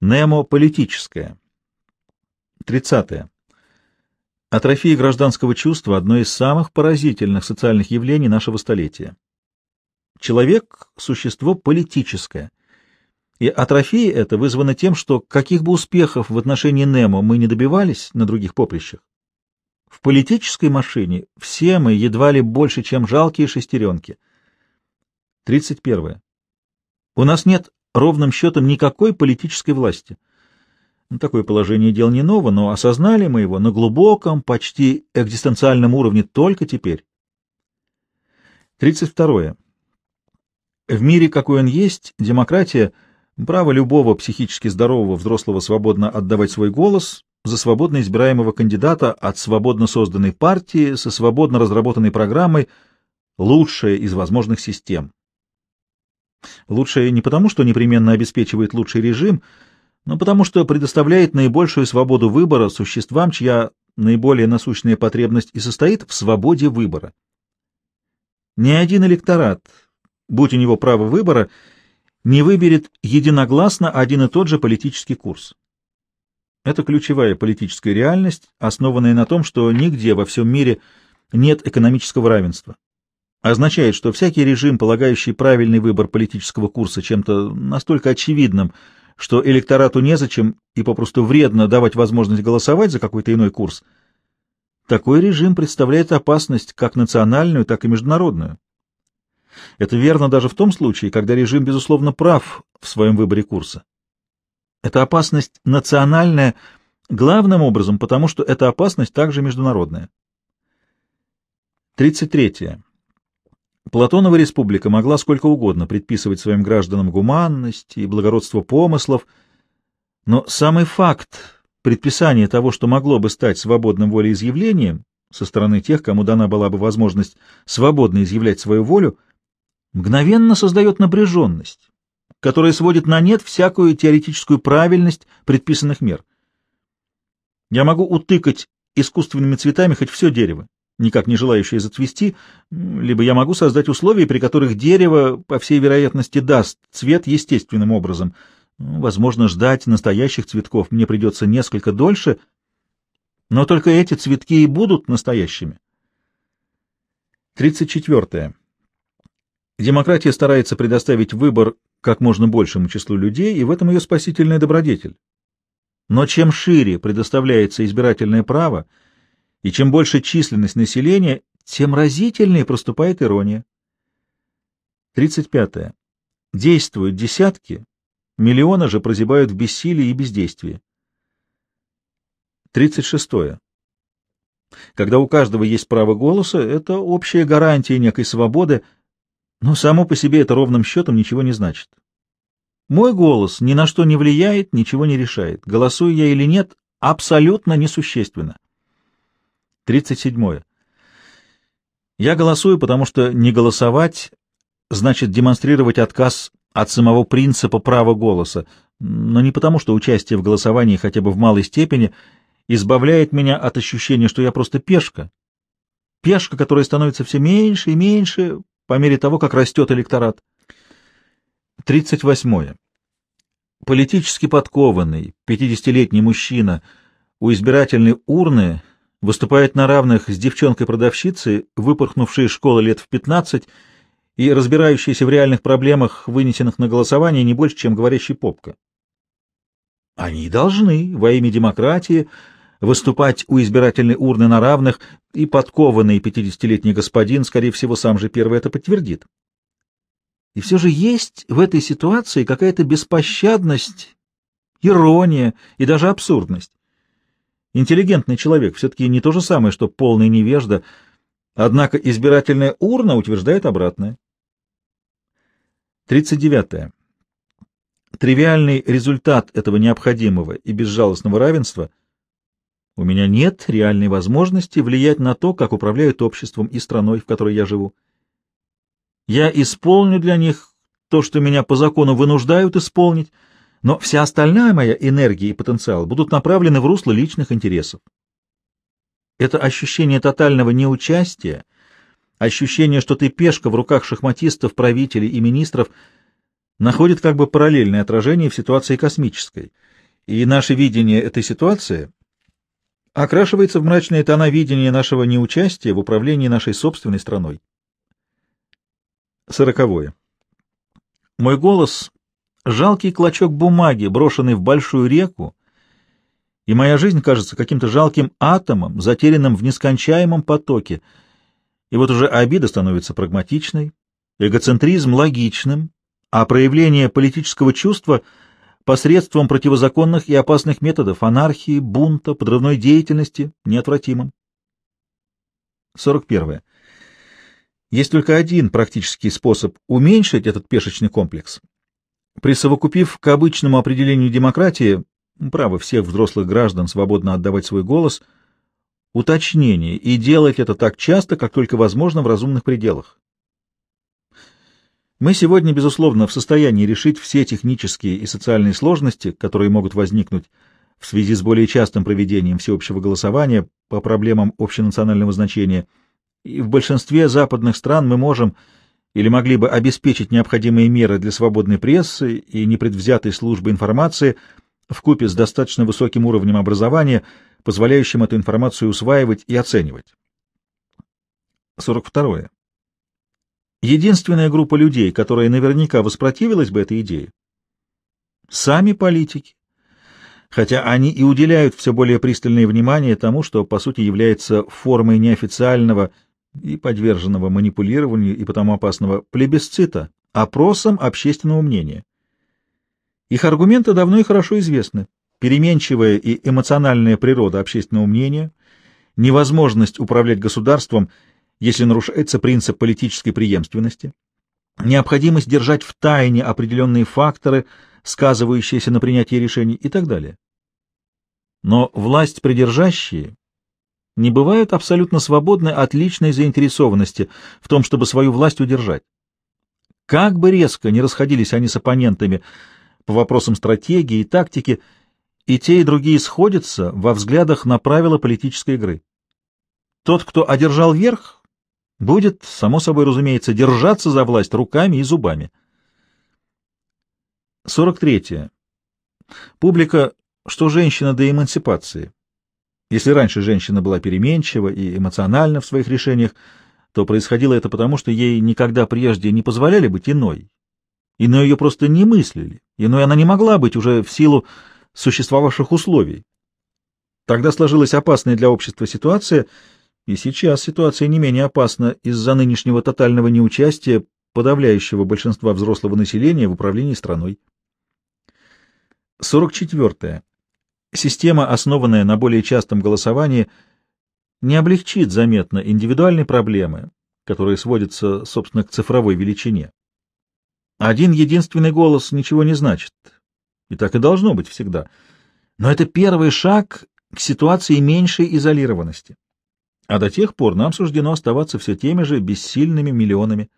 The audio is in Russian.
Немо-политическое. 30. Атрофия гражданского чувства – одно из самых поразительных социальных явлений нашего столетия. Человек – существо политическое. И атрофия эта вызвана тем, что каких бы успехов в отношении Немо мы не добивались на других поприщах, в политической машине все мы едва ли больше, чем жалкие шестеренки. 31. У нас нет ровным счетом никакой политической власти. Ну, такое положение дел не ново, но осознали мы его на глубоком, почти экзистенциальном уровне только теперь. 32. В мире, какой он есть, демократия — право любого психически здорового взрослого свободно отдавать свой голос за свободно избираемого кандидата от свободно созданной партии со свободно разработанной программой лучшая из возможных систем. Лучшая не потому, что непременно обеспечивает лучший режим, но потому что предоставляет наибольшую свободу выбора существам, чья наиболее насущная потребность и состоит в свободе выбора. Ни один электорат, будь у него право выбора, не выберет единогласно один и тот же политический курс. Это ключевая политическая реальность, основанная на том, что нигде во всем мире нет экономического равенства. Означает, что всякий режим, полагающий правильный выбор политического курса чем-то настолько очевидным, что электорату незачем и попросту вредно давать возможность голосовать за какой-то иной курс, такой режим представляет опасность как национальную, так и международную. Это верно даже в том случае, когда режим, безусловно, прав в своем выборе курса. Это опасность национальная, главным образом, потому что эта опасность также международная. 33. Платонова республика могла сколько угодно предписывать своим гражданам гуманность и благородство помыслов, но самый факт предписания того, что могло бы стать свободным волеизъявлением со стороны тех, кому дана была бы возможность свободно изъявлять свою волю, мгновенно создает напряженность, которая сводит на нет всякую теоретическую правильность предписанных мер. Я могу утыкать искусственными цветами хоть все дерево, никак не желающее зацвести, либо я могу создать условия, при которых дерево, по всей вероятности, даст цвет естественным образом. Возможно, ждать настоящих цветков мне придется несколько дольше, но только эти цветки и будут настоящими. 34. Демократия старается предоставить выбор как можно большему числу людей, и в этом ее спасительная добродетель. Но чем шире предоставляется избирательное право, и чем больше численность населения, тем разительнее проступает ирония. 35. Действуют десятки, миллионы же прозябают в бессилии и бездействии. 36. Когда у каждого есть право голоса, это общая гарантия некой свободы, но само по себе это ровным счетом ничего не значит. Мой голос ни на что не влияет, ничего не решает. Голосую я или нет, абсолютно несущественно. 37. Я голосую, потому что не голосовать значит демонстрировать отказ от самого принципа права голоса, но не потому, что участие в голосовании хотя бы в малой степени избавляет меня от ощущения, что я просто пешка. Пешка, которая становится все меньше и меньше по мере того, как растет электорат. 38. Политически подкованный, 50-летний мужчина у избирательной урны выступает на равных с девчонкой-продавщицей, выпорхнувшей из школы лет в 15 и разбирающейся в реальных проблемах, вынесенных на голосование, не больше, чем говорящий попка. Они должны во имя демократии выступать у избирательной урны на равных, и подкованный пятидесятилетний господин, скорее всего, сам же первый это подтвердит. И все же есть в этой ситуации какая-то беспощадность, ирония и даже абсурдность. Интеллигентный человек все-таки не то же самое, что полный невежда, однако избирательная урна утверждает обратное. 39. Тривиальный результат этого необходимого и безжалостного равенства — у меня нет реальной возможности влиять на то, как управляют обществом и страной, в которой я живу. Я исполню для них то, что меня по закону вынуждают исполнить, но вся остальная моя энергия и потенциал будут направлены в русло личных интересов. Это ощущение тотального неучастия, ощущение, что ты пешка в руках шахматистов, правителей и министров, находит как бы параллельное отражение в ситуации космической, и наше видение этой ситуации окрашивается в мрачные тона видения нашего неучастия в управлении нашей собственной страной. Сороковое. Мой голос — жалкий клочок бумаги, брошенный в большую реку, и моя жизнь кажется каким-то жалким атомом, затерянным в нескончаемом потоке. И вот уже обида становится прагматичной, эгоцентризм — логичным, а проявление политического чувства — посредством противозаконных и опасных методов анархии, бунта, подрывной деятельности — неотвратимым. 41. Есть только один практический способ уменьшить этот пешечный комплекс. Присовокупив к обычному определению демократии право всех взрослых граждан свободно отдавать свой голос, уточнение и делать это так часто, как только возможно в разумных пределах. Мы сегодня, безусловно, в состоянии решить все технические и социальные сложности, которые могут возникнуть в связи с более частым проведением всеобщего голосования по проблемам общенационального значения, и в большинстве западных стран мы можем или могли бы обеспечить необходимые меры для свободной прессы и непредвзятой службы информации – вкупе с достаточно высоким уровнем образования, позволяющим эту информацию усваивать и оценивать. 42. Единственная группа людей, которая наверняка воспротивилась бы этой идее, сами политики, хотя они и уделяют все более пристальное внимание тому, что по сути является формой неофициального и подверженного манипулированию и потому опасного плебисцита, опросом общественного мнения. Их аргументы давно и хорошо известны. Переменчивая и эмоциональная природа общественного мнения, невозможность управлять государством, если нарушается принцип политической преемственности, необходимость держать в тайне определенные факторы, сказывающиеся на принятии решений и так далее. Но власть придержащие не бывают абсолютно свободны от личной заинтересованности в том, чтобы свою власть удержать. Как бы резко не расходились они с оппонентами по вопросам стратегии и тактики, и те, и другие сходятся во взглядах на правила политической игры. Тот, кто одержал верх, будет, само собой разумеется, держаться за власть руками и зубами. 43. Публика, что женщина до эмансипации. Если раньше женщина была переменчива и эмоциональна в своих решениях, то происходило это потому, что ей никогда прежде не позволяли быть иной, иной ее просто не мыслили, иной она не могла быть уже в силу существовавших условий. Тогда сложилась опасная для общества ситуация, и сейчас ситуация не менее опасна из-за нынешнего тотального неучастия подавляющего большинства взрослого населения в управлении страной. 44. Система, основанная на более частом голосовании, не облегчит заметно индивидуальной проблемы, которые сводятся, собственно, к цифровой величине. Один единственный голос ничего не значит. И так и должно быть всегда. Но это первый шаг к ситуации меньшей изолированности. А до тех пор нам суждено оставаться все теми же бессильными миллионами.